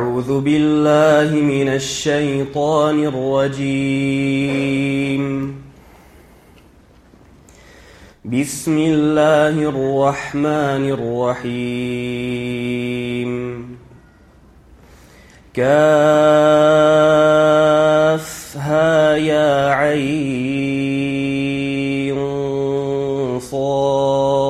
أعوذ بالله من الشيطان الرجيم. بسم الله الرحمن الرحيم. كافها يا عين صاد.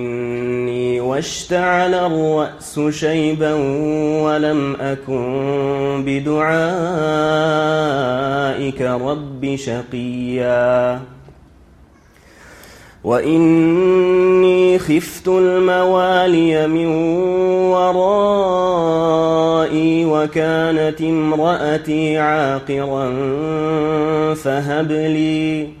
واشتعل الرأس شيبا ولم أكن بدعائك رب شقيا. وإني خفت الموالي من ورائي وكانت امرأتي عاقرا فهب لي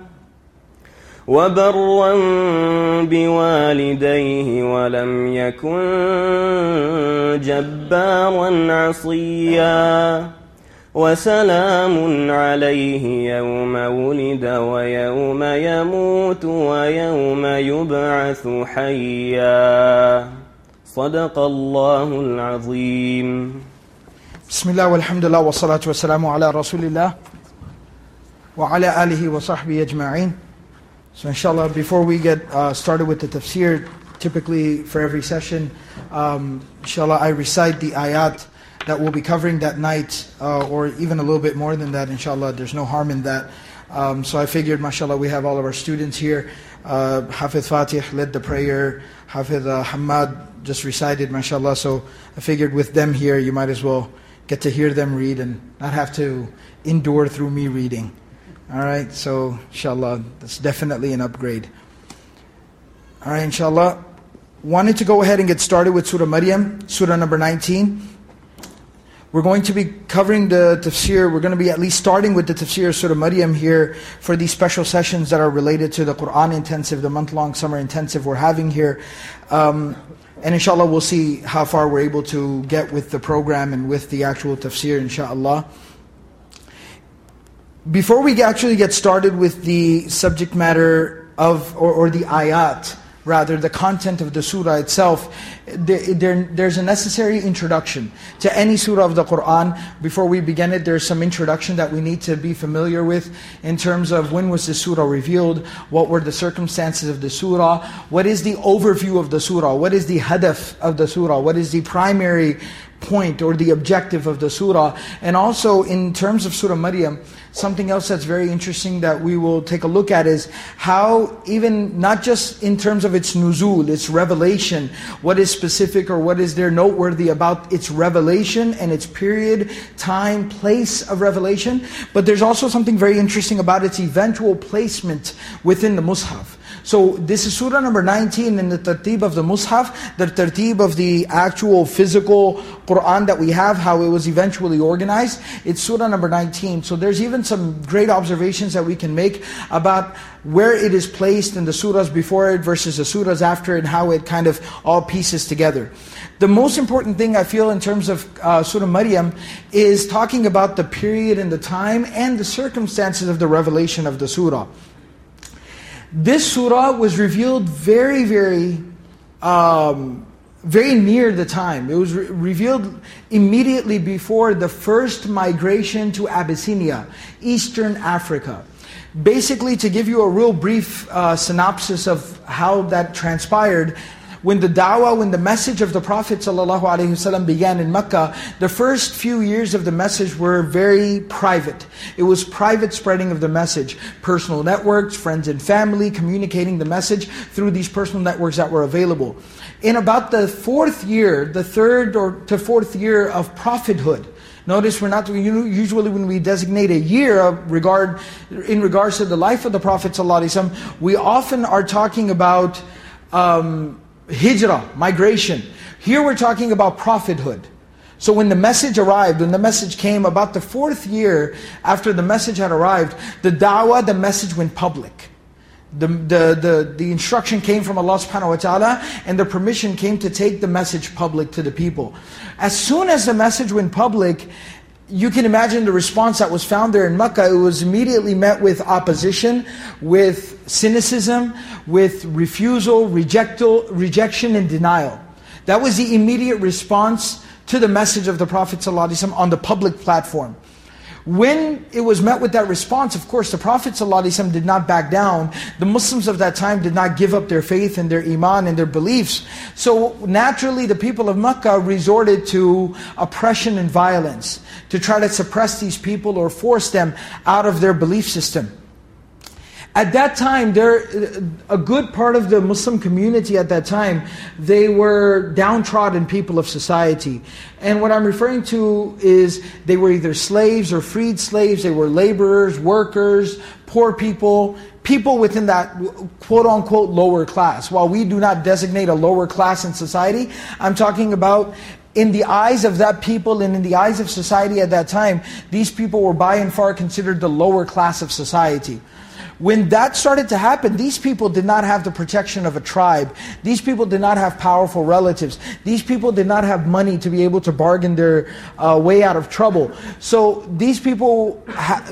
وبرا بوالديه ولم يكن جبارا عصيا. وسلام عليه يوم ولد ويوم يموت ويوم يبعث حيا. صدق الله العظيم. بسم الله والحمد لله والصلاة والسلام على رسول الله وعلى آله وصحبه أجمعين. So inshallah, before we get uh, started with the tafsir, typically for every session, um, inshallah, I recite the ayat that we'll be covering that night, uh, or even a little bit more than that, inshallah. There's no harm in that. Um, so I figured, mashallah, we have all of our students here. Uh, Hafiz Fatih led the prayer, Hafiz uh, Hamad just recited, mashallah. So I figured with them here, you might as well get to hear them read and not have to endure through me reading. All right, so inshallah, that's definitely an upgrade. All right, inshallah. Wanted to go ahead and get started with Surah Maryam, Surah number 19. We're going to be covering the tafsir, we're going to be at least starting with the tafsir of Surah Maryam here for these special sessions that are related to the Quran intensive, the month long summer intensive we're having here. Um, and inshallah, we'll see how far we're able to get with the program and with the actual tafsir, inshallah. Before we actually get started with the subject matter of, or, or the ayat, rather the content of the surah itself, there, there, there's a necessary introduction to any surah of the Qur'an. Before we begin it, there's some introduction that we need to be familiar with in terms of when was the surah revealed, what were the circumstances of the surah, what is the overview of the surah, what is the hadaf of the surah, what is the primary point or the objective of the surah. And also in terms of Surah Maryam, something else that's very interesting that we will take a look at is how even not just in terms of its nuzul, its revelation, what is specific or what is there noteworthy about its revelation and its period, time, place of revelation, but there's also something very interesting about its eventual placement within the Mus'haf. So this is surah number 19 in the tartib of the Mus'haf, the tartib of the actual physical Qur'an that we have, how it was eventually organized. It's surah number 19. So there's even some great observations that we can make about where it is placed in the surahs before it versus the surahs after it, and how it kind of all pieces together. The most important thing I feel in terms of uh, Surah Maryam is talking about the period and the time and the circumstances of the revelation of the surah. This surah was revealed very, very, um, very near the time. It was re- revealed immediately before the first migration to Abyssinia, Eastern Africa. Basically, to give you a real brief uh, synopsis of how that transpired, when the da'wah, when the message of the Prophet ﷺ began in Mecca, the first few years of the message were very private. It was private spreading of the message. Personal networks, friends and family, communicating the message through these personal networks that were available. In about the fourth year, the third or to fourth year of prophethood, Notice we're not usually when we designate a year regard in regards to the life of the Prophet ﷺ, we often are talking about um, hijrah, migration. Here we're talking about prophethood. So when the message arrived, when the message came, about the fourth year after the message had arrived, the da'wah, the message went public. The, the, the, the instruction came from Allah subhanahu wa ta'ala and the permission came to take the message public to the people. As soon as the message went public, you can imagine the response that was found there in Mecca. It was immediately met with opposition, with cynicism, with refusal, rejectal, rejection, and denial. That was the immediate response to the message of the Prophet ﷺ on the public platform. When it was met with that response, of course, the Prophet ﷺ did not back down. The Muslims of that time did not give up their faith and their iman and their beliefs. So naturally, the people of Mecca resorted to oppression and violence to try to suppress these people or force them out of their belief system. At that time, there, a good part of the Muslim community at that time, they were downtrodden people of society. And what I'm referring to is they were either slaves or freed slaves, they were laborers, workers, poor people, people within that quote unquote lower class. While we do not designate a lower class in society, I'm talking about in the eyes of that people and in the eyes of society at that time, these people were by and far considered the lower class of society. When that started to happen, these people did not have the protection of a tribe. These people did not have powerful relatives. These people did not have money to be able to bargain their uh, way out of trouble. So these people,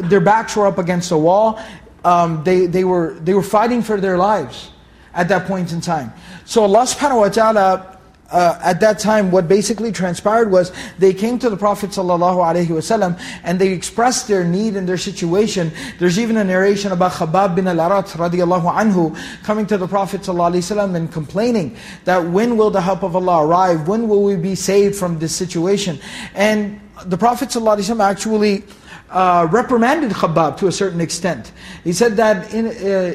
their backs were up against a wall. Um, they, they, were, they were fighting for their lives at that point in time. So Allah subhanahu wa ta'ala uh, at that time, what basically transpired was they came to the Prophet ﷺ and they expressed their need and their situation. There's even a narration about Khabbab bin al-Arat radiallahu anhu coming to the Prophet ﷺ and complaining that when will the help of Allah arrive? When will we be saved from this situation? And the Prophet ﷺ actually uh, reprimanded Khabbab to a certain extent. He said that in uh,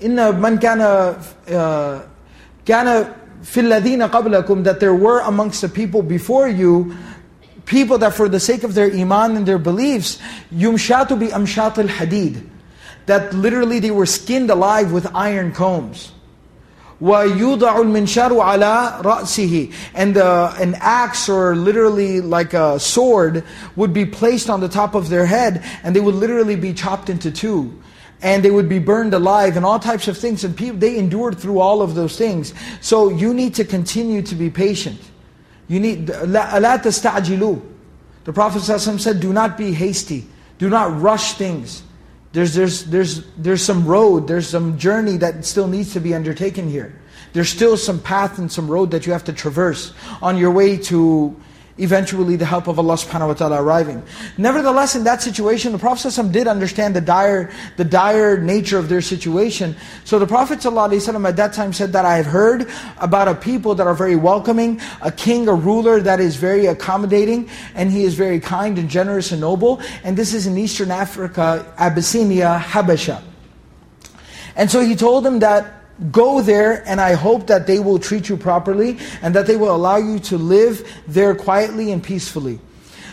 in man kana uh, kana فِي الَّذِينَ قَبْلَكُمْ That there were amongst the people before you, people that for the sake of their iman and their beliefs, يُمْشَاتُ بِأَمْشَاطِ الْحَدِيدِ That literally they were skinned alive with iron combs. وَيُوضَعُ الْمِنْشَارُ عَلَىٰ رَأْسِهِ And uh, an axe or literally like a sword would be placed on the top of their head and they would literally be chopped into two and they would be burned alive and all types of things. And people, they endured through all of those things. So you need to continue to be patient. You need, The Prophet ﷺ said, do not be hasty. Do not rush things There's, there's, there's, there's some road, there's some journey that still needs to be undertaken here. There's still some path and some road that you have to traverse on your way to eventually the help of Allah subhanahu wa ta'ala arriving. Nevertheless, in that situation, the Prophet ﷺ did understand the dire, the dire nature of their situation. So the Prophet ﷺ at that time said that I have heard about a people that are very welcoming, a king, a ruler that is very accommodating, and he is very kind and generous and noble. And this is in Eastern Africa, Abyssinia, Habasha. And so he told them that Go there and I hope that they will treat you properly and that they will allow you to live there quietly and peacefully.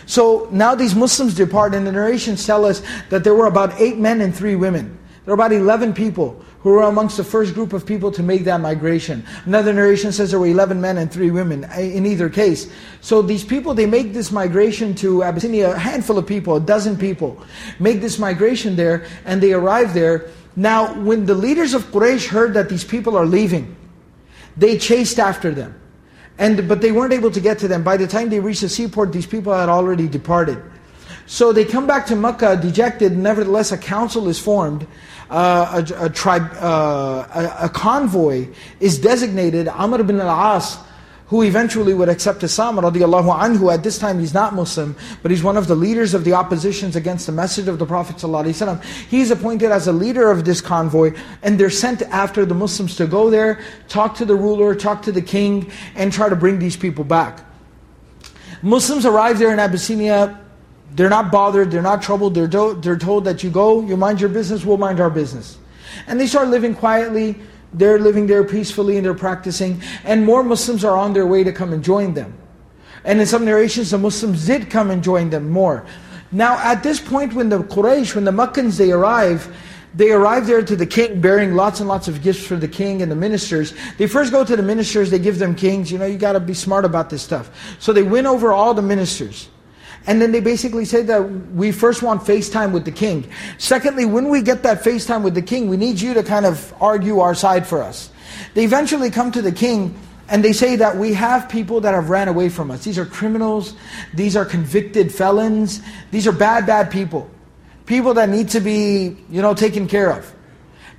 So now these Muslims depart and the narrations tell us that there were about eight men and three women. There were about 11 people who were amongst the first group of people to make that migration. Another narration says there were 11 men and three women uh, in either case. So these people, they make this migration to Abyssinia, a handful of people, a dozen people, make this migration there and they arrive there now, when the leaders of Quraysh heard that these people are leaving, they chased after them. And, but they weren't able to get to them. By the time they reached the seaport, these people had already departed. So they come back to Mecca dejected. Nevertheless, a council is formed. Uh, a, a, tribe, uh, a, a, convoy is designated. Amr ibn al-As who eventually would accept Islam radiallahu anhu. At this time he's not Muslim, but he's one of the leaders of the oppositions against the message of the Prophet ﷺ. He's appointed as a leader of this convoy, and they're sent after the Muslims to go there, talk to the ruler, talk to the king, and try to bring these people back. Muslims arrive there in Abyssinia, they're not bothered, they're not troubled, they're, do- they're told that you go, you mind your business, we'll mind our business. And they start living quietly, they're living there peacefully and they're practicing. And more Muslims are on their way to come and join them. And in some narrations, the Muslims did come and join them more. Now, at this point, when the Quraysh, when the Meccans, they arrive, they arrive there to the king bearing lots and lots of gifts for the king and the ministers. They first go to the ministers, they give them kings. You know, you got to be smart about this stuff. So they win over all the ministers. And then they basically say that we first want FaceTime with the king. Secondly, when we get that FaceTime with the king, we need you to kind of argue our side for us. They eventually come to the king and they say that we have people that have ran away from us. These are criminals, these are convicted felons, these are bad, bad people. People that need to be, you know, taken care of.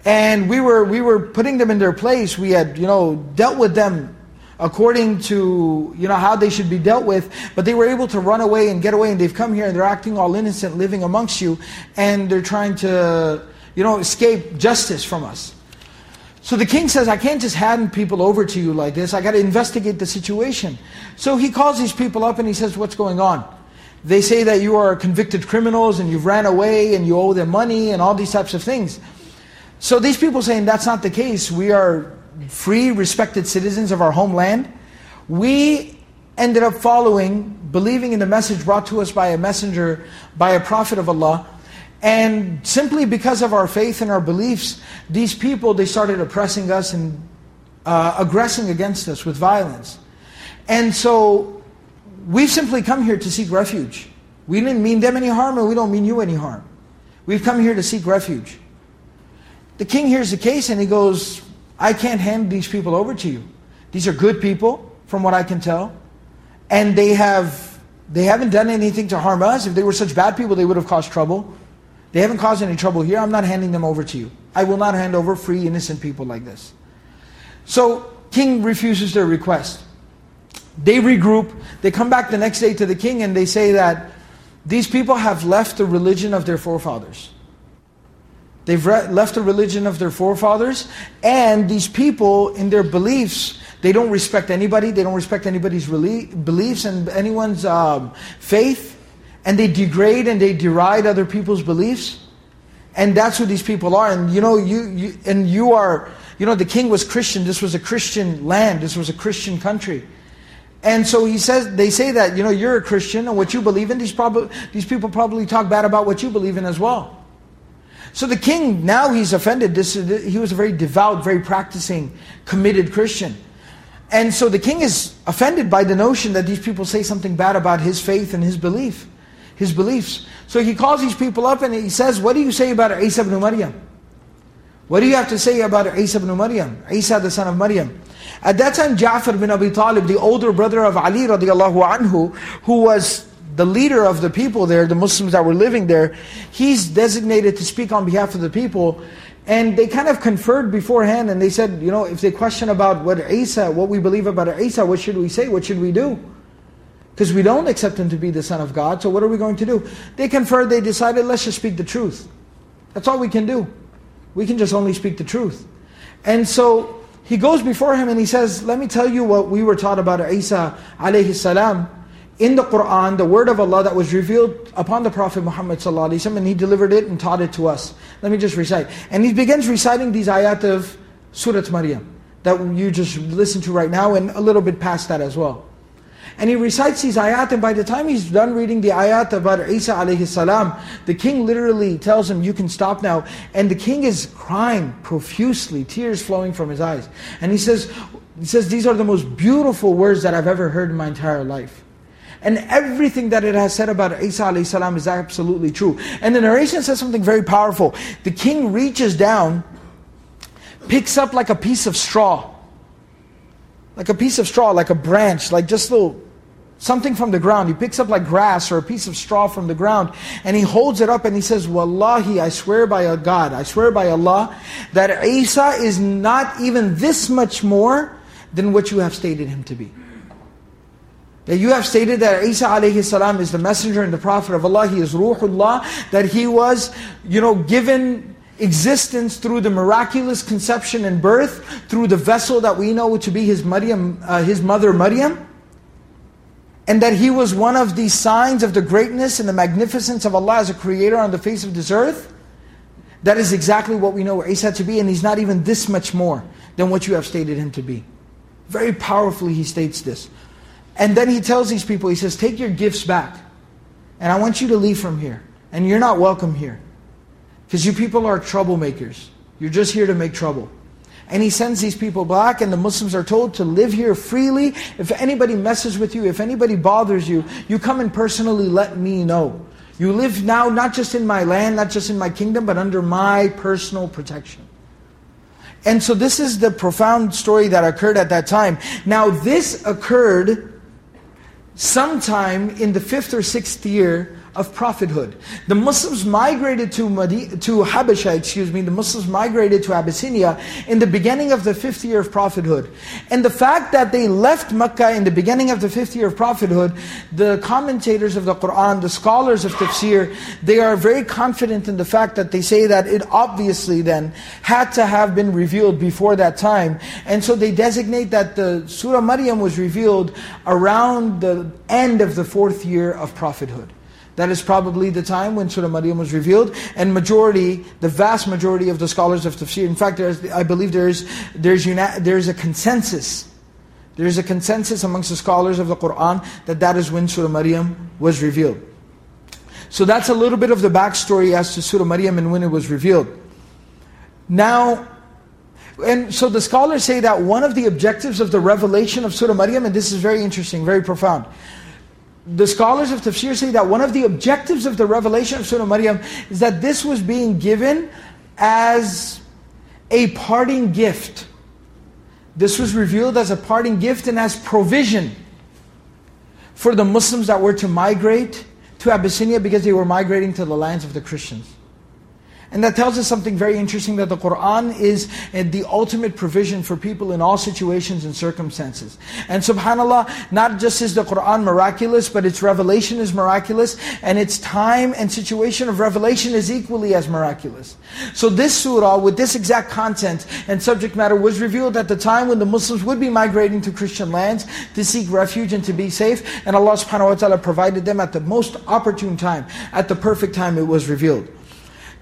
And we were we were putting them in their place. We had, you know, dealt with them according to you know how they should be dealt with but they were able to run away and get away and they've come here and they're acting all innocent living amongst you and they're trying to you know escape justice from us. So the king says i can't just hand people over to you like this. I got to investigate the situation. So he calls these people up and he says what's going on? They say that you are convicted criminals and you've ran away and you owe them money and all these types of things. So these people saying that's not the case. We are free, respected citizens of our homeland, we ended up following, believing in the message brought to us by a messenger, by a prophet of Allah. And simply because of our faith and our beliefs, these people, they started oppressing us and uh, aggressing against us with violence. And so, we've simply come here to seek refuge. We didn't mean them any harm and we don't mean you any harm. We've come here to seek refuge. The king hears the case and he goes, I can't hand these people over to you. These are good people, from what I can tell. And they have they haven't done anything to harm us. If they were such bad people, they would have caused trouble. They haven't caused any trouble here. I'm not handing them over to you. I will not hand over free, innocent people like this. So, king refuses their request. They regroup. They come back the next day to the king and they say that these people have left the religion of their forefathers. They've left the religion of their forefathers, and these people, in their beliefs, they don't respect anybody. They don't respect anybody's beliefs and anyone's um, faith, and they degrade and they deride other people's beliefs. And that's who these people are. And you know, you, you and you are. You know, the king was Christian. This was a Christian land. This was a Christian country. And so he says, they say that, you know, you're a Christian and what you believe in, these, prob- these people probably talk bad about what you believe in as well. So the king, now he's offended. This, he was a very devout, very practicing, committed Christian. And so the king is offended by the notion that these people say something bad about his faith and his belief, his beliefs. So he calls these people up and he says, what do you say about Isa ibn Maryam? What do you have to say about Isa ibn Maryam? Isa the son of Maryam. At that time, Ja'far bin Abi Talib, the older brother of Ali radiallahu anhu, who was the leader of the people there, the Muslims that were living there, he's designated to speak on behalf of the people. And they kind of conferred beforehand and they said, you know, if they question about what Isa, what we believe about Isa, what should we say? What should we do? Because we don't accept him to be the Son of God, so what are we going to do? They conferred, they decided, let's just speak the truth. That's all we can do. We can just only speak the truth. And so he goes before him and he says, let me tell you what we were taught about Isa alayhi salam. In the Qur'an, the word of Allah that was revealed upon the Prophet Muhammad sallallahu and he delivered it and taught it to us. Let me just recite. And he begins reciting these ayat of Surah Maryam that you just listened to right now and a little bit past that as well. And he recites these ayat, and by the time he's done reading the ayat about Isa alayhi salam, the king literally tells him, you can stop now. And the king is crying profusely, tears flowing from his eyes. And he says, he says, these are the most beautiful words that I've ever heard in my entire life. And everything that it has said about Isa alayhi is absolutely true. And the narration says something very powerful. The king reaches down, picks up like a piece of straw, like a piece of straw, like a branch, like just little something from the ground. He picks up like grass or a piece of straw from the ground and he holds it up and he says, Wallahi, I swear by a God, I swear by Allah, that Isa is not even this much more than what you have stated him to be. That you have stated that Isa alayhi salam is the messenger and the prophet of Allah, he is Ruhullah, that he was, you know, given existence through the miraculous conception and birth, through the vessel that we know to be his, Maryam, uh, his mother Maryam, and that he was one of the signs of the greatness and the magnificence of Allah as a creator on the face of this earth, that is exactly what we know Isa to be, and he's not even this much more than what you have stated him to be. Very powerfully he states this. And then he tells these people, he says, take your gifts back, and I want you to leave from here, and you're not welcome here. Because you people are troublemakers. You're just here to make trouble. And he sends these people back, and the Muslims are told to live here freely. If anybody messes with you, if anybody bothers you, you come and personally let me know. You live now not just in my land, not just in my kingdom, but under my personal protection. And so this is the profound story that occurred at that time. Now this occurred sometime in the fifth or sixth year of prophethood. The Muslims migrated to Madi to Habasha, excuse me, the Muslims migrated to Abyssinia in the beginning of the fifth year of prophethood. And the fact that they left Mecca in the beginning of the fifth year of prophethood, the commentators of the Qur'an, the scholars of tafsir, they are very confident in the fact that they say that it obviously then had to have been revealed before that time. And so they designate that the Surah Maryam was revealed around the end of the fourth year of prophethood. That is probably the time when Surah Maryam was revealed. And majority, the vast majority of the scholars of tafsir, in fact, I believe there's, there's, there's a consensus. There's a consensus amongst the scholars of the Qur'an that that is when Surah Maryam was revealed. So that's a little bit of the backstory as to Surah Maryam and when it was revealed. Now, and so the scholars say that one of the objectives of the revelation of Surah Maryam, and this is very interesting, very profound, the scholars of tafsir say that one of the objectives of the revelation of Surah Maryam is that this was being given as a parting gift. This was revealed as a parting gift and as provision for the Muslims that were to migrate to Abyssinia because they were migrating to the lands of the Christians. And that tells us something very interesting that the Qur'an is eh, the ultimate provision for people in all situations and circumstances. And subhanAllah, not just is the Qur'an miraculous, but its revelation is miraculous, and its time and situation of revelation is equally as miraculous. So this surah, with this exact content and subject matter, was revealed at the time when the Muslims would be migrating to Christian lands to seek refuge and to be safe. And Allah subhanahu wa ta'ala provided them at the most opportune time, at the perfect time it was revealed.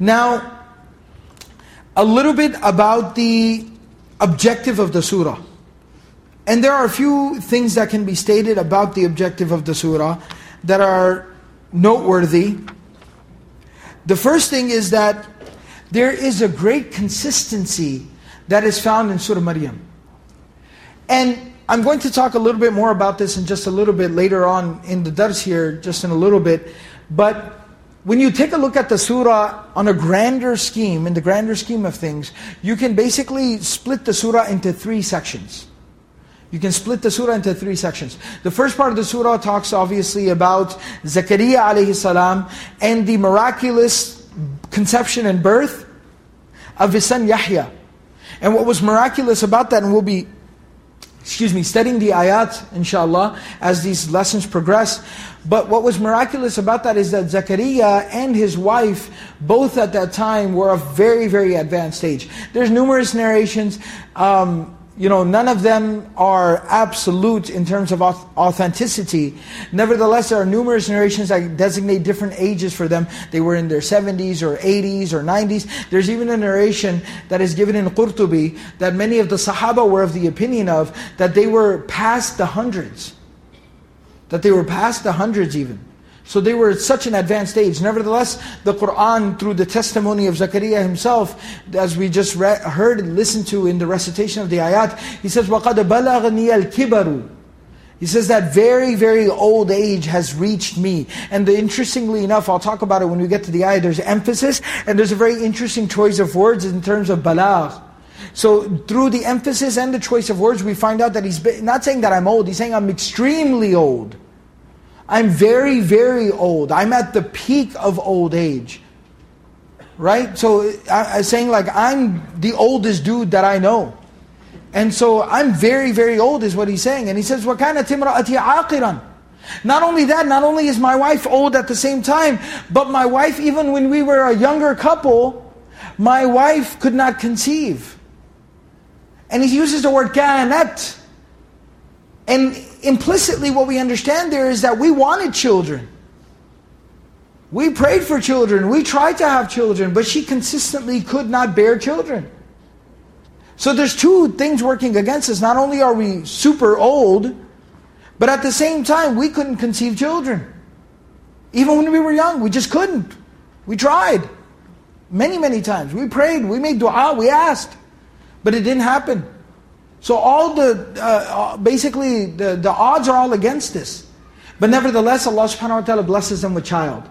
Now, a little bit about the objective of the surah. And there are a few things that can be stated about the objective of the surah that are noteworthy. The first thing is that there is a great consistency that is found in Surah Maryam. And I'm going to talk a little bit more about this in just a little bit later on in the dars here, just in a little bit. But when you take a look at the surah on a grander scheme, in the grander scheme of things, you can basically split the surah into three sections. You can split the surah into three sections. The first part of the surah talks obviously about Zakaria alayhi salam and the miraculous conception and birth of his son Yahya. And what was miraculous about that, and we'll be, excuse me, studying the ayat, inshallah, as these lessons progress. But what was miraculous about that is that Zakaria and his wife, both at that time, were of very, very advanced age. There's numerous narrations. Um, you know, none of them are absolute in terms of authenticity. Nevertheless, there are numerous narrations that designate different ages for them. They were in their 70s or 80s or 90s. There's even a narration that is given in Qurtubi that many of the Sahaba were of the opinion of that they were past the hundreds. That they were past the hundreds even. So they were at such an advanced age. Nevertheless, the Qur'an, through the testimony of Zakaria himself, as we just read, heard and listened to in the recitation of the ayat, he says, وَقَدْ بَلَغْنِيَ الْكِبَرُ he says that very, very old age has reached me. And the, interestingly enough, I'll talk about it when we get to the ayah, there's emphasis, and there's a very interesting choice of words in terms of balagh. So through the emphasis and the choice of words, we find out that he's not saying that I'm old, he's saying I'm extremely old. I'm very, very old. I'm at the peak of old age. Right? So I, am saying like, I'm the oldest dude that I know. And so I'm very, very old is what he's saying. And he says, وَكَانَتْ إِمْرَأَتِي عَاقِرًا Not only that, not only is my wife old at the same time, but my wife, even when we were a younger couple, my wife could not conceive. And he uses the word كَانَتْ. and implicitly what we understand there is that we wanted children. We prayed for children. We tried to have children, but she consistently could not bear children. So there's two things working against us. Not only are we super old, but at the same time, we couldn't conceive children. Even when we were young, we just couldn't. We tried. Many, many times. We prayed, we made dua, we asked. But it didn't happen. So all the, uh, uh, basically, the, the odds are all against this. But nevertheless, Allah subhanahu wa ta'ala blesses them with child.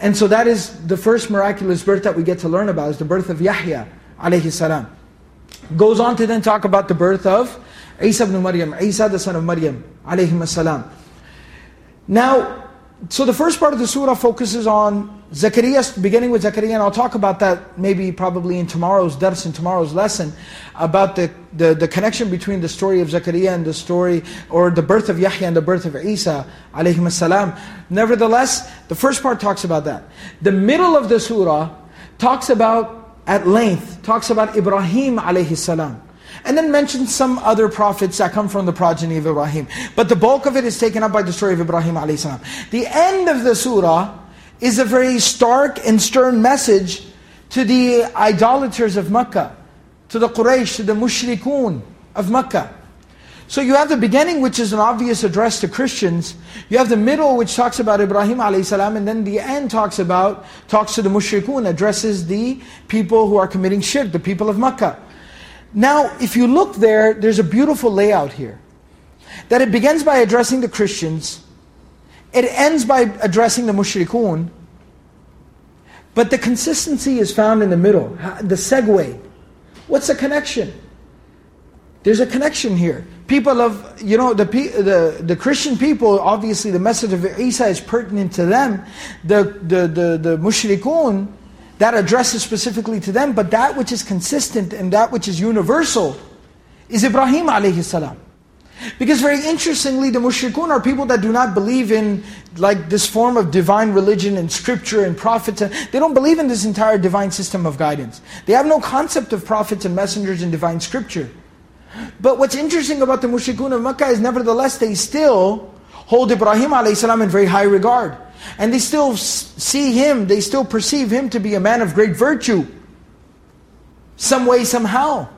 And so that is the first miraculous birth that we get to learn about, is the birth of Yahya alayhi salam. Goes on to then talk about the birth of Isa ibn Maryam, Isa the son of Maryam alayhi salam. Now, so the first part of the surah focuses on Zakaria, beginning with Zakaria, and I'll talk about that maybe probably in tomorrow's dars, in tomorrow's lesson, about the, the, the, connection between the story of Zakaria and the story, or the birth of Yahya and the birth of Isa, alayhim salam. Nevertheless, the first part talks about that. The middle of the surah talks about, at length, talks about Ibrahim alayhi salam and then mentions some other prophets that come from the progeny of Ibrahim. But the bulk of it is taken up by the story of Ibrahim a.s. The end of the surah is a very stark and stern message to the idolaters of Mecca, to the Quraysh, to the mushrikun of Mecca. So you have the beginning which is an obvious address to Christians. You have the middle which talks about Ibrahim a.s. and then the end talks about, talks to the mushrikun, addresses the people who are committing shirk, the people of Mecca. Now, if you look there, there's a beautiful layout here. That it begins by addressing the Christians, it ends by addressing the mushrikun, but the consistency is found in the middle, the segue. What's the connection? There's a connection here. People of, you know, the, the, the Christian people, obviously the message of Isa is pertinent to them. The, the, the, the mushrikun, that addresses specifically to them, but that which is consistent and that which is universal is Ibrahim alayhi salam. Because very interestingly, the mushrikun are people that do not believe in like this form of divine religion and scripture and prophets. They don't believe in this entire divine system of guidance. They have no concept of prophets and messengers and divine scripture. But what's interesting about the mushrikun of Makkah is nevertheless they still hold Ibrahim salam in very high regard. And they still see him, they still perceive him to be a man of great virtue. Some way, somehow.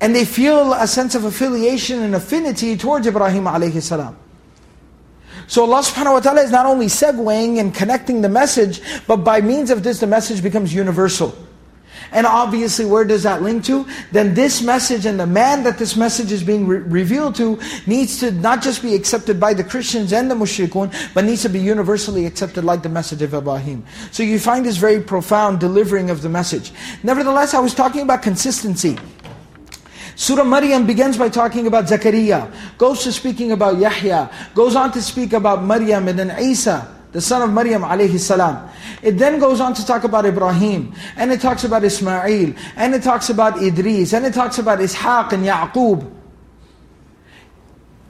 And they feel a sense of affiliation and affinity towards Ibrahim alayhi salam. So Allah subhanahu wa ta'ala is not only segueing and connecting the message, but by means of this the message becomes universal. And obviously, where does that link to? Then this message and the man that this message is being re revealed to needs to not just be accepted by the Christians and the mushrikun, but needs to be universally accepted like the message of Ibrahim. So you find this very profound delivering of the message. Nevertheless, I was talking about consistency. Surah Maryam begins by talking about Zakaria, goes to speaking about Yahya, goes on to speak about Maryam and then Isa, the son of Maryam alayhi salam. It then goes on to talk about Ibrahim, and it talks about Ismail, and it talks about Idris, and it talks about Ishaq and Yaqub.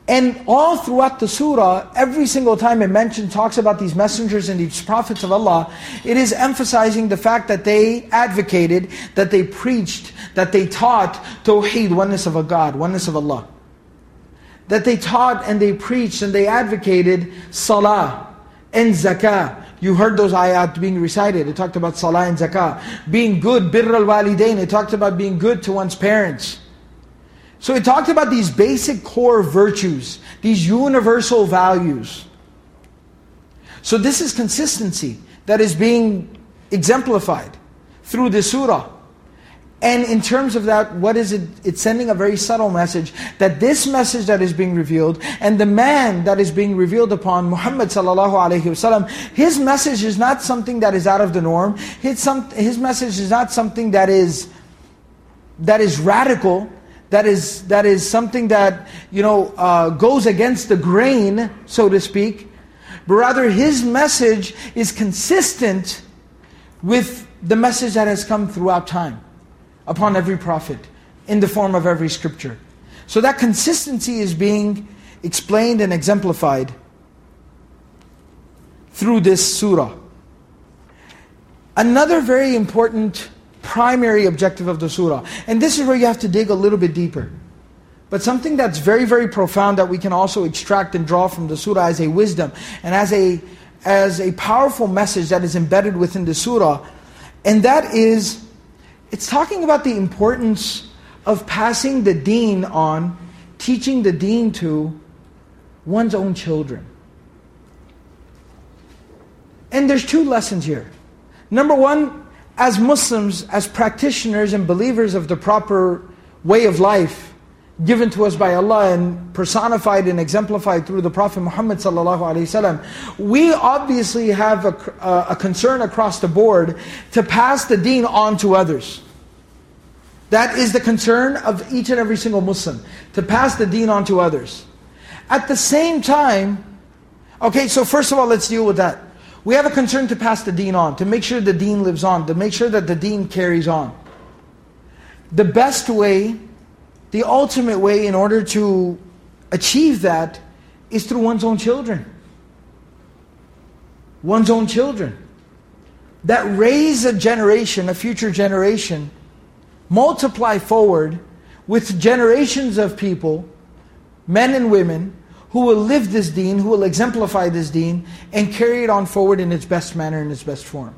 And all throughout the surah, every single time it mentions, talks about these messengers and these prophets of Allah, it is emphasizing the fact that they advocated, that they preached, that they taught Tawheed, oneness of a God, oneness of Allah. That they taught and they preached and they advocated Salah and Zakah. You heard those ayat being recited. It talked about Salah and Zakah. Being good, birr al-walidain. It talked about being good to one's parents. So it talked about these basic core virtues, these universal values. So this is consistency that is being exemplified through the surah. And in terms of that, what is it? It's sending a very subtle message that this message that is being revealed and the man that is being revealed upon, Muhammad sallallahu alaihi wasallam, his message is not something that is out of the norm. His, some, his message is not something that is that is radical that is, that is something that you know uh, goes against the grain, so to speak, but rather his message is consistent with the message that has come throughout time upon every prophet in the form of every scripture. So that consistency is being explained and exemplified through this surah. Another very important primary objective of the surah. And this is where you have to dig a little bit deeper. But something that's very, very profound that we can also extract and draw from the surah as a wisdom and as a, as a powerful message that is embedded within the surah. And that is, it's talking about the importance of passing the deen on, teaching the deen to one's own children. And there's two lessons here. Number one, as Muslims, as practitioners and believers of the proper way of life given to us by Allah and personified and exemplified through the Prophet Muhammad sallallahu we obviously have a, a concern across the board to pass the deen on to others. That is the concern of each and every single Muslim, to pass the deen on to others. At the same time, okay, so first of all, let's deal with that. We have a concern to pass the deen on, to make sure the deen lives on, to make sure that the deen carries on. The best way, the ultimate way in order to achieve that is through one's own children. One's own children. That raise a generation, a future generation, multiply forward with generations of people, men and women, who will live this deen, who will exemplify this deen, and carry it on forward in its best manner, in its best form.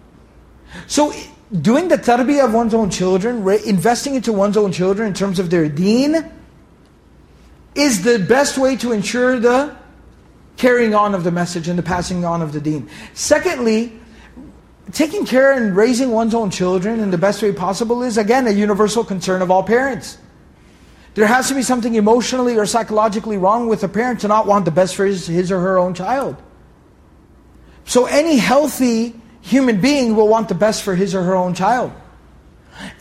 So, doing the tarbiyah of one's own children, investing into one's own children in terms of their deen, is the best way to ensure the carrying on of the message and the passing on of the deen. Secondly, taking care and raising one's own children in the best way possible is, again, a universal concern of all parents. There has to be something emotionally or psychologically wrong with a parent to not want the best for his, his or her own child. So any healthy human being will want the best for his or her own child.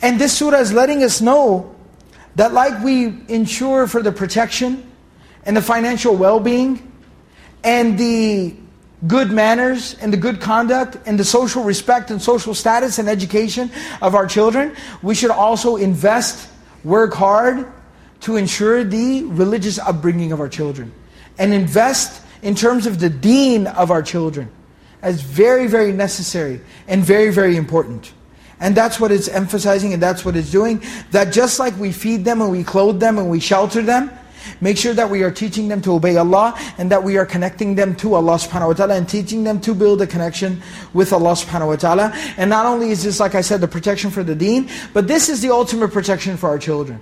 And this surah is letting us know that like we ensure for the protection and the financial well-being and the good manners and the good conduct and the social respect and social status and education of our children, we should also invest, work hard, to ensure the religious upbringing of our children and invest in terms of the deen of our children as very, very necessary and very, very important. And that's what it's emphasizing and that's what it's doing. That just like we feed them and we clothe them and we shelter them, make sure that we are teaching them to obey Allah and that we are connecting them to Allah subhanahu wa ta'ala and teaching them to build a connection with Allah subhanahu wa ta'ala. And not only is this, like I said, the protection for the deen, but this is the ultimate protection for our children.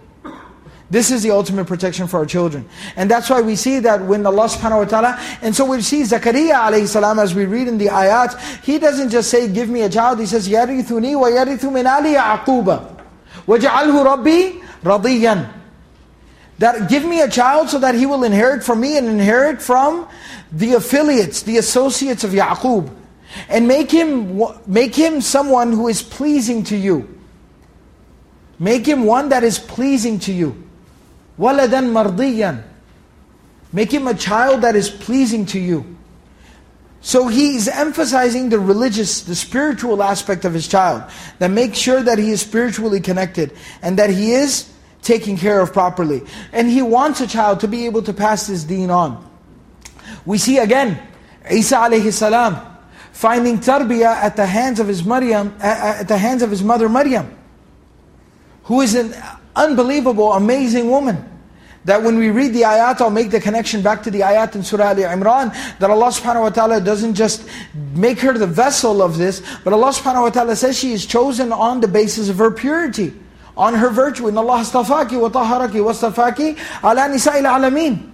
This is the ultimate protection for our children. And that's why we see that when Allah subhanahu wa ta'ala, and so we see Zakaria alayhi salam as we read in the ayat, he doesn't just say, give me a child, he says, يَرِثُنِي وَيَرِثُ مِنْ آلِ يَعْقُوبَ وَجَعَلْهُ رَبِّي رَضِيًّا That give me a child so that he will inherit from me and inherit from the affiliates, the associates of Yaqub. And make him, make him someone who is pleasing to you. Make him one that is pleasing to you. وَلَدًا مَرْضِيًّا Make him a child that is pleasing to you. So he's emphasizing the religious, the spiritual aspect of his child. That makes sure that he is spiritually connected and that he is taken care of properly. And he wants a child to be able to pass this deen on. We see again, Isa alayhi salam, finding tarbiyah at the hands of his Maryam, at the hands of his mother Maryam, who is an unbelievable, amazing woman. That when we read the ayat, I'll make the connection back to the ayat in Surah Ali Imran, that Allah subhanahu wa ta'ala doesn't just make her the vessel of this, but Allah subhanahu wa ta'ala says she is chosen on the basis of her purity, on her virtue. In Allah astafaki wa taharaki wa astafaki ala alameen.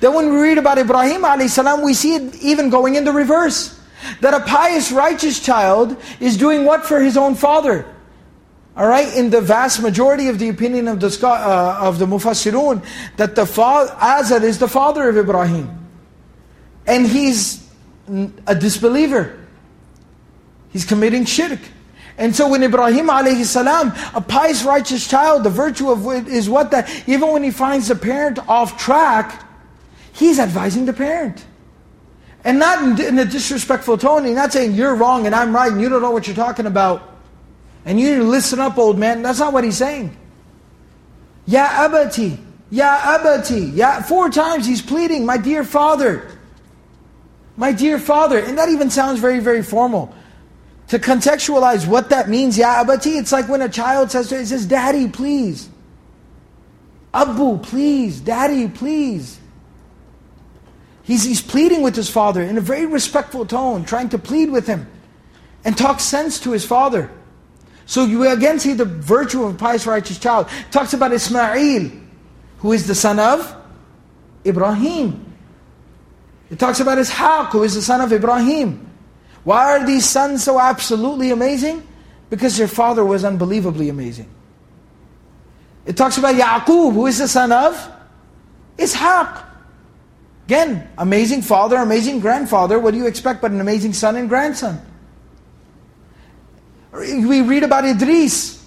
Then when we read about Ibrahim salam, we see it even going in the reverse. That a pious, righteous child is doing what for his own father? All right, in the vast majority of the opinion of the uh, of the Mufassirun, that the father, Azar is the father of Ibrahim. And he's a disbeliever. He's committing shirk. And so when Ibrahim alayhi salam, a pious righteous child, the virtue of it is what that even when he finds the parent off track, he's advising the parent. And not in, a disrespectful tone, he's not saying you're wrong and I'm right and you don't know what you're talking about. And you need to listen up, old man. That's not what he's saying. Ya abati, Ya abati, Ya four times he's pleading, my dear father. My dear father. And that even sounds very, very formal. To contextualize what that means, Ya abati, it's like when a child says to it says, Daddy, please. Abu, please. Daddy, please. He's, he's pleading with his father in a very respectful tone, trying to plead with him and talk sense to his father. So you again see the virtue of a pious righteous child. It talks about Ismail, who is the son of Ibrahim. It talks about Ishaq, who is the son of Ibrahim. Why are these sons so absolutely amazing? Because their father was unbelievably amazing. It talks about Yaqub, who is the son of Ishaq. Again, amazing father, amazing grandfather. What do you expect but an amazing son and grandson? We read about Idris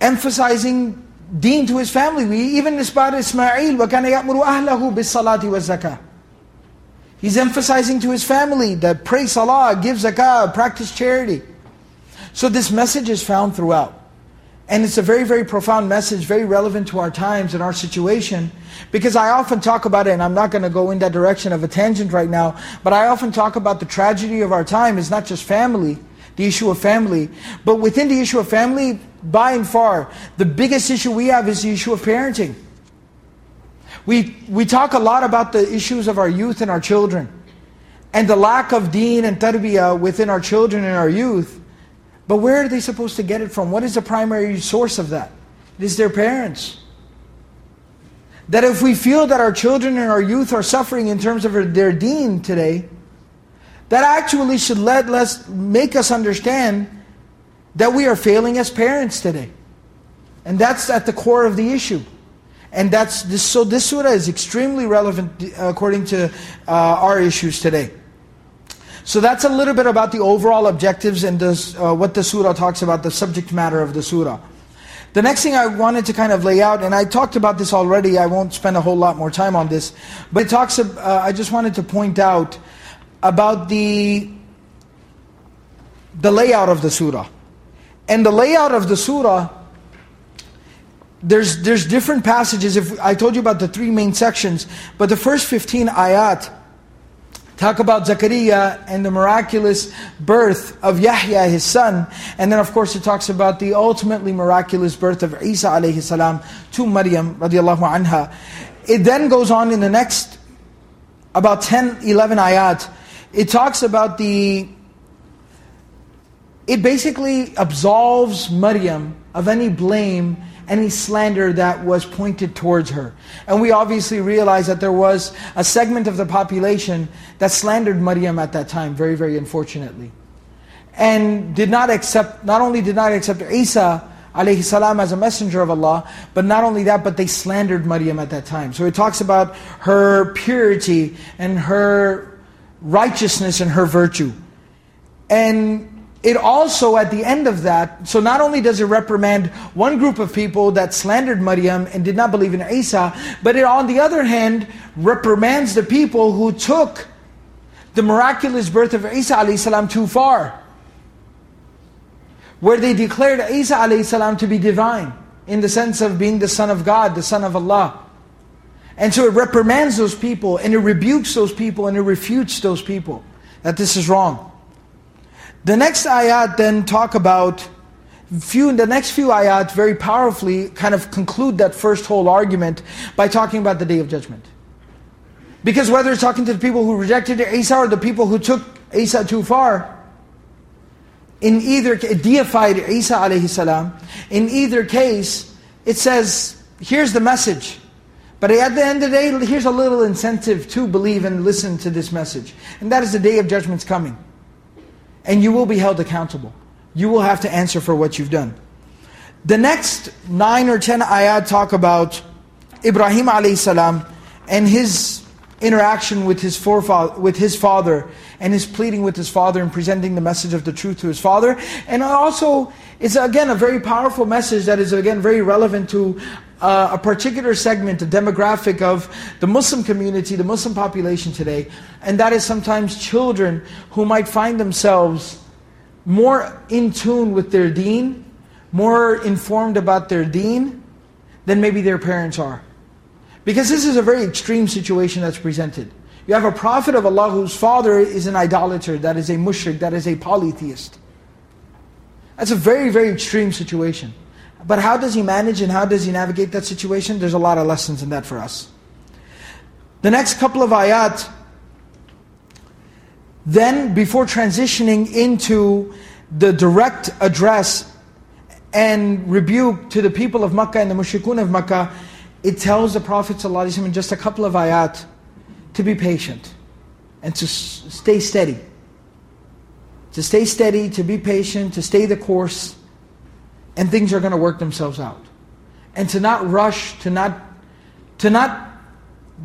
emphasizing deen to his family. We even about Ismail, وَكَانَ يَأْمُرُ أَهْلَهُ بِالصَّلَاةِ وَالزَّكَاةِ He's emphasizing to his family that pray salah, give zakah, practice charity. So this message is found throughout. And it's a very, very profound message, very relevant to our times and our situation. Because I often talk about it, and I'm not going to go in that direction of a tangent right now, but I often talk about the tragedy of our time is not just family, the issue of family. But within the issue of family, by and far, the biggest issue we have is the issue of parenting. We, we talk a lot about the issues of our youth and our children. And the lack of deen and tarbiyah within our children and our youth. But where are they supposed to get it from? What is the primary source of that? It is their parents. That if we feel that our children and our youth are suffering in terms of their deen today, that actually should let us make us understand that we are failing as parents today. And that's at the core of the issue. And that's this, so this surah is extremely relevant according to uh, our issues today. So that's a little bit about the overall objectives and this, uh, what the surah talks about, the subject matter of the surah. The next thing I wanted to kind of lay out, and I talked about this already, I won't spend a whole lot more time on this, but it talks, uh, I just wanted to point out about the, the layout of the surah. And the layout of the surah, there's, there's different passages. If I told you about the three main sections, but the first 15 ayat talk about Zakaria and the miraculous birth of Yahya, his son. And then of course it talks about the ultimately miraculous birth of Isa alayhi salam to Maryam radiallahu anha. It then goes on in the next about 10, 11 ayat it talks about the, it basically absolves Maryam of any blame, any slander that was pointed towards her. And we obviously realize that there was a segment of the population that slandered Maryam at that time, very, very unfortunately. And did not accept, not only did not accept Isa, alayhi salam as a messenger of Allah. But not only that, but they slandered Maryam at that time. So it talks about her purity and her righteousness and her virtue. And it also, at the end of that, so not only does it reprimand one group of people that slandered Maryam and did not believe in Isa, but it on the other hand reprimands the people who took the miraculous birth of Isa salam too far. Where they declared Isa salam to be divine, in the sense of being the son of God, the son of Allah. And so it reprimands those people, and it rebukes those people, and it refutes those people, that this is wrong. The next ayat then talk about, few, the next few ayat very powerfully kind of conclude that first whole argument by talking about the Day of Judgment. Because whether it's talking to the people who rejected Isa or the people who took Isa too far, in either deified Isa alayhi salam, in either case, it says, here's the message. But at the end of the day, here's a little incentive to believe and listen to this message. And that is the day of judgment's coming and you will be held accountable. You will have to answer for what you've done. The next nine or ten ayat talk about Ibrahim alayhi salam and his interaction with his forefather, with his father, and his pleading with his father and presenting the message of the truth to his father. And also, it's again a very powerful message that is again very relevant to uh, a particular segment, a demographic of the Muslim community, the Muslim population today, and that is sometimes children who might find themselves more in tune with their deen, more informed about their deen than maybe their parents are. Because this is a very extreme situation that's presented. You have a prophet of Allah whose father is an idolater, that is a mushrik, that is a polytheist. That's a very, very extreme situation. But how does he manage and how does he navigate that situation? There's a lot of lessons in that for us. The next couple of ayat, then before transitioning into the direct address and rebuke to the people of Makkah and the mushrikun of Makkah, it tells the Prophet ﷺ in just a couple of ayat to be patient and to stay steady. To stay steady, to be patient, to stay the course and things are going to work themselves out. And to not rush, to not, to not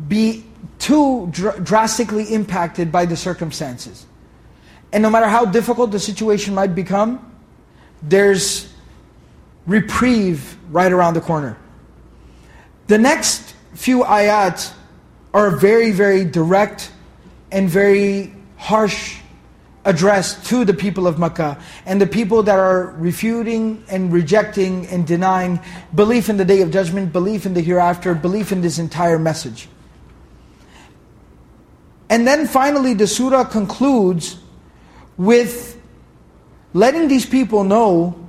be too dr drastically impacted by the circumstances. And no matter how difficult the situation might become, there's reprieve right around the corner. The next few ayat are very, very direct and very harsh address to the people of Makkah and the people that are refuting and rejecting and denying belief in the Day of Judgment, belief in the hereafter, belief in this entire message. And then finally the surah concludes with letting these people know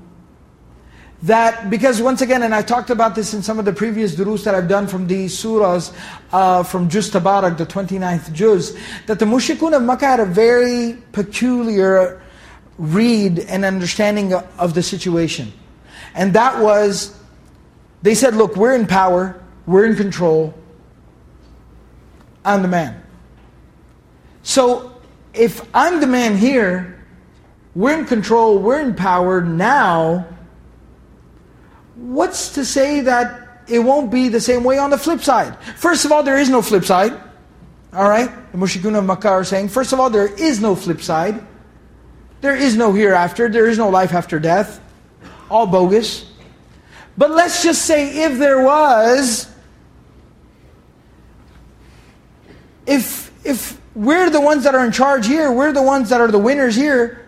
that because once again, and I talked about this in some of the previous durus that I've done from these surahs, uh, from Juz Tabarak, the 29th Juz, that the mushrikun of Makkah had a very peculiar read and understanding of the situation. And that was, they said, look, we're in power, we're in control, I'm the man. So if I'm the man here, we're in control, we're in power now, what's to say that it won't be the same way on the flip side? First of all, there is no flip side. All right? The Mushrikun of Makkah are saying, first of all, there is no flip side. There is no hereafter. There is no life after death. All bogus. But let's just say if there was, if, if we're the ones that are in charge here, we're the ones that are the winners here,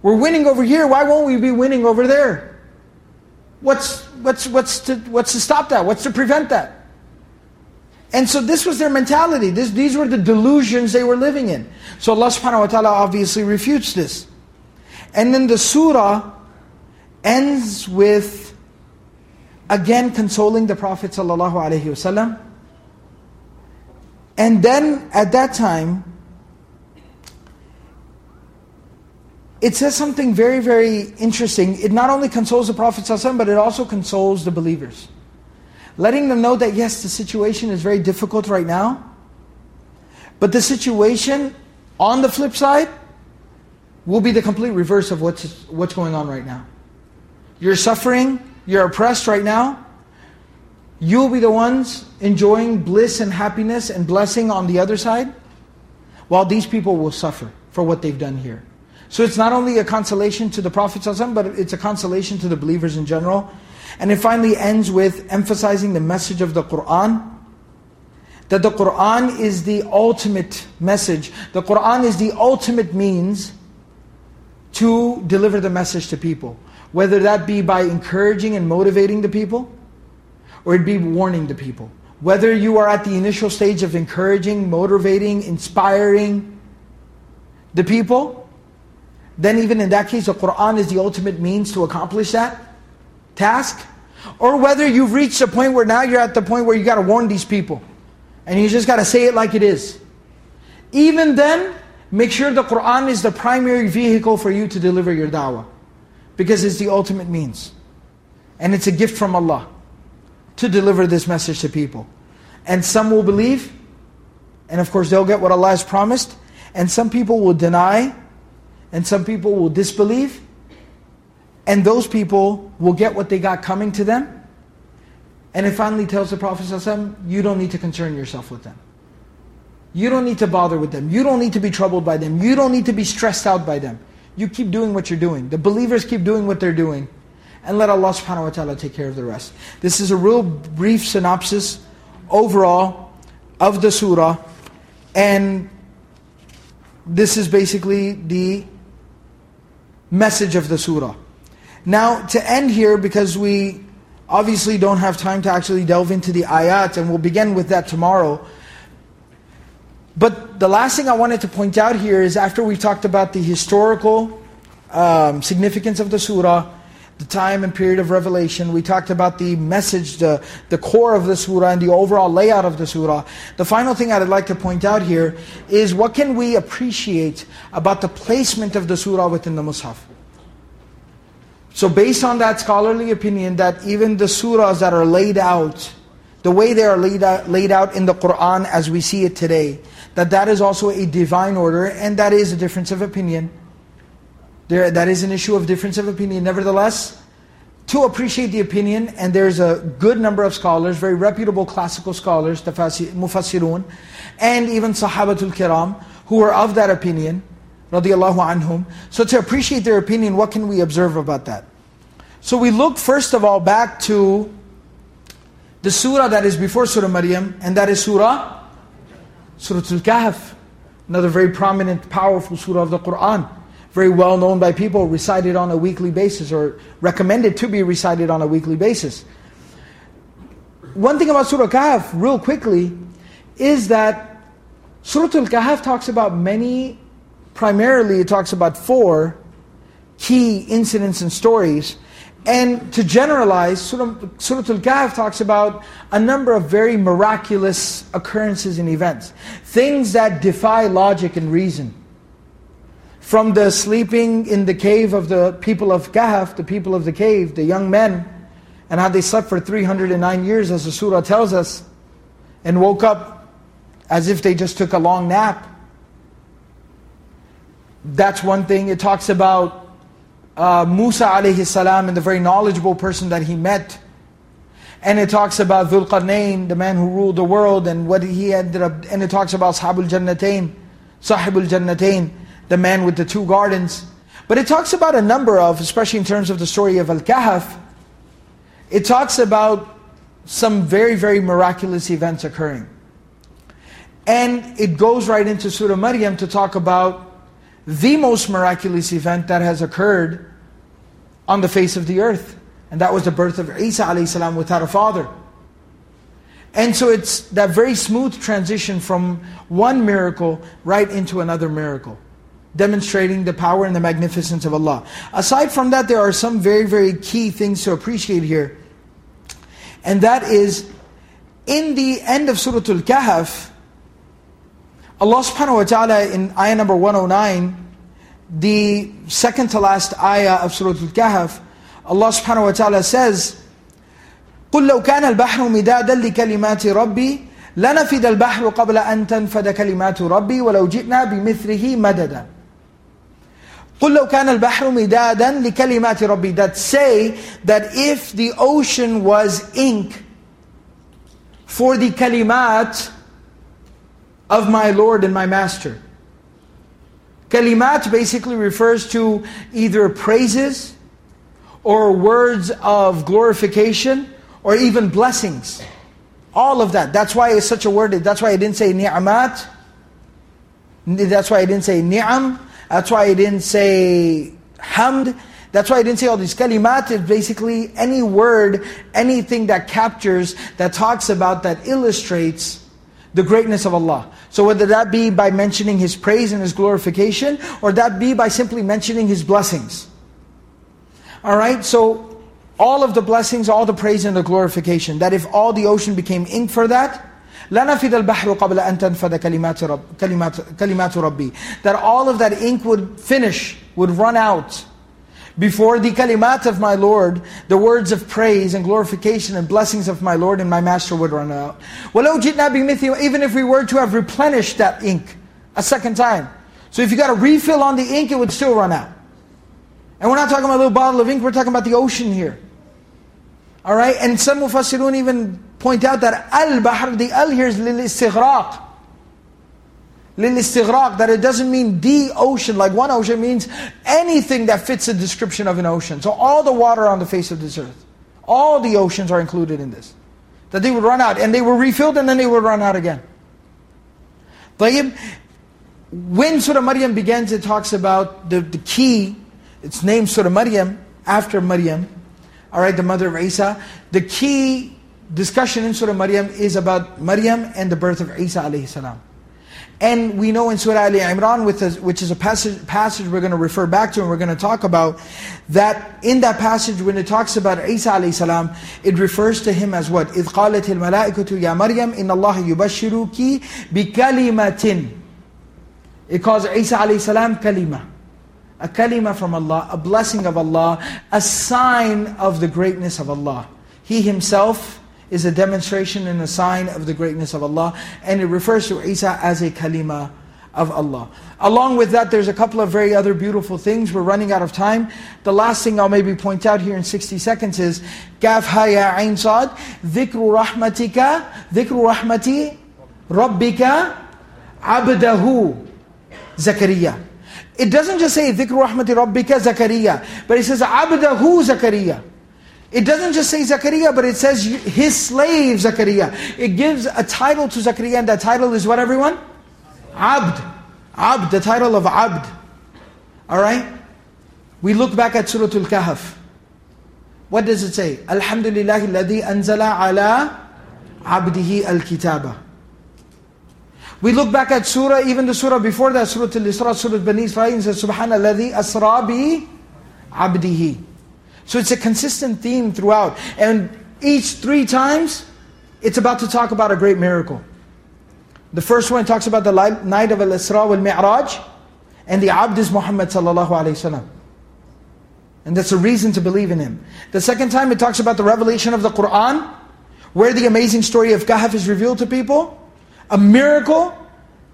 we're winning over here, why won't we be winning over there? What's, what's, what's, to, what's to stop that? What's to prevent that? And so this was their mentality. This, these were the delusions they were living in. So Allah subhanahu wa ta'ala obviously refutes this. And then the surah ends with, again consoling the Prophet sallallahu alaihi wasallam. And then at that time, it says something very, very interesting. It not only consoles the Prophet ﷺ, but it also consoles the believers. Letting them know that yes, the situation is very difficult right now, but the situation on the flip side will be the complete reverse of what's, what's going on right now. You're suffering, you're oppressed right now, you'll be the ones enjoying bliss and happiness and blessing on the other side, while these people will suffer for what they've done here. So it's not only a consolation to the Prophet ﷺ, but it's a consolation to the believers in general. And it finally ends with emphasizing the message of the Qur'an. That the Qur'an is the ultimate message. The Qur'an is the ultimate means to deliver the message to people. Whether that be by encouraging and motivating the people, or it be warning the people. Whether you are at the initial stage of encouraging, motivating, inspiring the people, then even in that case, the Qur'an is the ultimate means to accomplish that task. Or whether you've reached a point where now you're at the point where you got to warn these people. And you just got to say it like it is. Even then, make sure the Qur'an is the primary vehicle for you to deliver your da'wah. Because it's the ultimate means. And it's a gift from Allah to deliver this message to people. And some will believe, and of course they'll get what Allah has promised, and some people will deny, and some people will disbelieve, and those people will get what they got coming to them. And it finally tells the Prophet ﷺ, you don't need to concern yourself with them. You don't need to bother with them. You don't need to be troubled by them. You don't need to be stressed out by them. You keep doing what you're doing. The believers keep doing what they're doing and let Allah subhanahu wa ta'ala take care of the rest. This is a real brief synopsis overall of the surah and this is basically the message of the surah. Now to end here because we obviously don't have time to actually delve into the ayat and we'll begin with that tomorrow. But the last thing I wanted to point out here is after we talked about the historical um, significance of the surah, the time and period of revelation. We talked about the message, the, the core of the surah and the overall layout of the surah. The final thing I'd like to point out here is what can we appreciate about the placement of the surah within the Mus'haf. So based on that scholarly opinion that even the surahs that are laid out, the way they are laid out, laid out in the Qur'an as we see it today, that that is also a divine order and that is a difference of opinion. There, that is an issue of difference of opinion. Nevertheless, to appreciate the opinion, and there's a good number of scholars, very reputable classical scholars, mufassirun, and even sahabatul kiram, who are of that opinion, radiallahu anhum. So to appreciate their opinion, what can we observe about that? So we look first of all back to the surah that is before Surah Maryam, and that is Surah, Surah Al-Kahf, another very prominent, powerful surah of the Qur'an very well known by people, recited on a weekly basis or recommended to be recited on a weekly basis. One thing about Surah Kahf, real quickly, is that Surah Al-Kahf talks about many, primarily it talks about four key incidents and stories. And to generalize, Surah, Surah Al-Kahf talks about a number of very miraculous occurrences and events. Things that defy logic and reason from the sleeping in the cave of the people of Kahf, the people of the cave, the young men, and how they slept for 309 years, as the surah tells us, and woke up as if they just took a long nap. That's one thing. It talks about uh, Musa alayhi salam and the very knowledgeable person that he met. And it talks about Dhul Qarnayn, the man who ruled the world, and what he ended up, and it talks about Sahibul Jannatain, Sahibul Jannatain the man with the two gardens. But it talks about a number of, especially in terms of the story of Al-Kahf, it talks about some very, very miraculous events occurring. And it goes right into Surah Maryam to talk about the most miraculous event that has occurred on the face of the earth. And that was the birth of Isa salam without a father. And so it's that very smooth transition from one miracle right into another miracle demonstrating the power and the magnificence of Allah. Aside from that, there are some very, very key things to appreciate here. And that is, in the end of Surah Al-Kahf, Allah subhanahu wa ta'ala in ayah number 109, the second to last ayah of Surah Al-Kahf, Allah subhanahu wa ta'ala says, قُلْ لَوْ كَانَ الْبَحْرُ مِدَادًا لِكَلِمَاتِ رَبِّي لنفد البحر قبل أن تنفد كلمات ربي ولو جئنا بمثله مددا قل لو كان البحر مدادا لكلمات ربي that say that if the ocean was ink for the kalimat of my Lord and my Master Kalimat basically refers to either praises or words of glorification or even blessings. All of that. That's why it's such a word. That's why I didn't say ni'amat. That's why I didn't say ni'am. That's why I didn't say hamd. That's why I didn't say all these kalimat is basically any word, anything that captures, that talks about, that illustrates the greatness of Allah. So whether that be by mentioning His praise and His glorification, or that be by simply mentioning His blessings. Alright, so all of the blessings, all the praise and the glorification, that if all the ocean became ink for that, لنفد البحر قبل أن تنفد كلمات رب كلمات كلمات ربي that all of that ink would finish would run out before the kalimat of my Lord, the words of praise and glorification and blessings of my Lord and my Master would run out. وَلَوْ جِئْنَا بِمِثِلِ Even if we were to have replenished that ink a second time. So if you got a refill on the ink, it would still run out. And we're not talking about a little bottle of ink, we're talking about the ocean here. Alright, and some Mufassirun even point out that al-bahr, the al here is lil-istighraq. Lil-istighraq, that it doesn't mean the ocean, like one ocean means anything that fits the description of an ocean. So all the water on the face of this earth, all the oceans are included in this. That they would run out, and they were refilled and then they would run out again. طيب, when Surah Maryam begins, it talks about the, the key, it's named Surah Maryam, after Maryam, alright, the mother of Isa. The key discussion in Surah Maryam is about Maryam and the birth of Isa alayhi salam. And we know in Surah Ali Imran, which is a passage, passage we're going to refer back to and we're going to talk about, that in that passage when it talks about Isa alayhi salam, it refers to him as what? إِذْ قَالَتِ الْمَلَائِكَةُ يَا مَرْيَمْ إِنَّ اللَّهَ يُبَشِّرُكِ بِكَلِمَةٍ It calls Isa alayhi salam kalima. A kalima from Allah, a blessing of Allah, a sign of the greatness of Allah. He himself is a demonstration and a sign of the greatness of Allah. And it refers to Isa as a kalima of Allah. Along with that, there's a couple of very other beautiful things. We're running out of time. The last thing I'll maybe point out here in 60 seconds is Kaf ha ya ain sad, dhikru rahmatika, dhikru rahmati, rabbika, abdahu, Zakaria. It doesn't just say dhikru rahmati rabbika, Zakaria, but it says abdahu, Zakaria. It doesn't just say Zakaria, but it says his slave Zakaria. It gives a title to Zakaria, and that title is what everyone? Abd. Abd, the title of Abd. Alright? We look back at Surah Al-Kahf. What does it say? Alhamdulillah alladhi anzala ala abdihi al-kitaba. We look back at surah, even the surah before that, Surah Al-Isra, Surah Bani Israel, it says, Subhanallah asra bi abdihi. So it's a consistent theme throughout. And each three times, it's about to talk about a great miracle. The first one talks about the night of Al-Isra wal-Mi'raj, and the Abd is Muhammad sallallahu alayhi wasallam. And that's a reason to believe in him. The second time it talks about the revelation of the Qur'an, where the amazing story of Kahf is revealed to people, a miracle,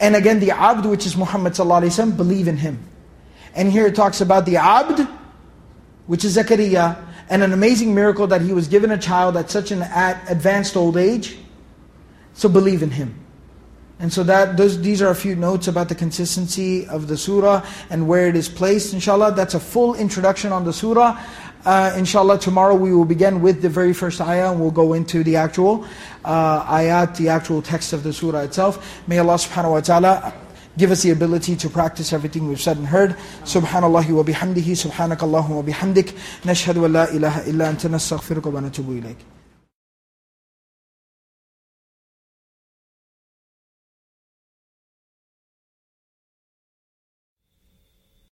and again the Abd, which is Muhammad sallallahu alayhi wasallam, believe in him. And here it talks about the Abd, which is Zechariah, and an amazing miracle that he was given a child at such an advanced old age. So believe in him. And so that those, these are a few notes about the consistency of the surah and where it is placed. Inshallah, that's a full introduction on the surah. Uh, inshallah, tomorrow we will begin with the very first ayah and we'll go into the actual uh, ayat, the actual text of the surah itself. May Allah subhanahu wa ta'ala Give us the ability to practice everything we've said and heard. Subhanallah wa bihamdihi, subhanakallahumma wa bihamdik. Nashhadu an la ilaha illa anta nastaghfiruka wa natubu ilayk.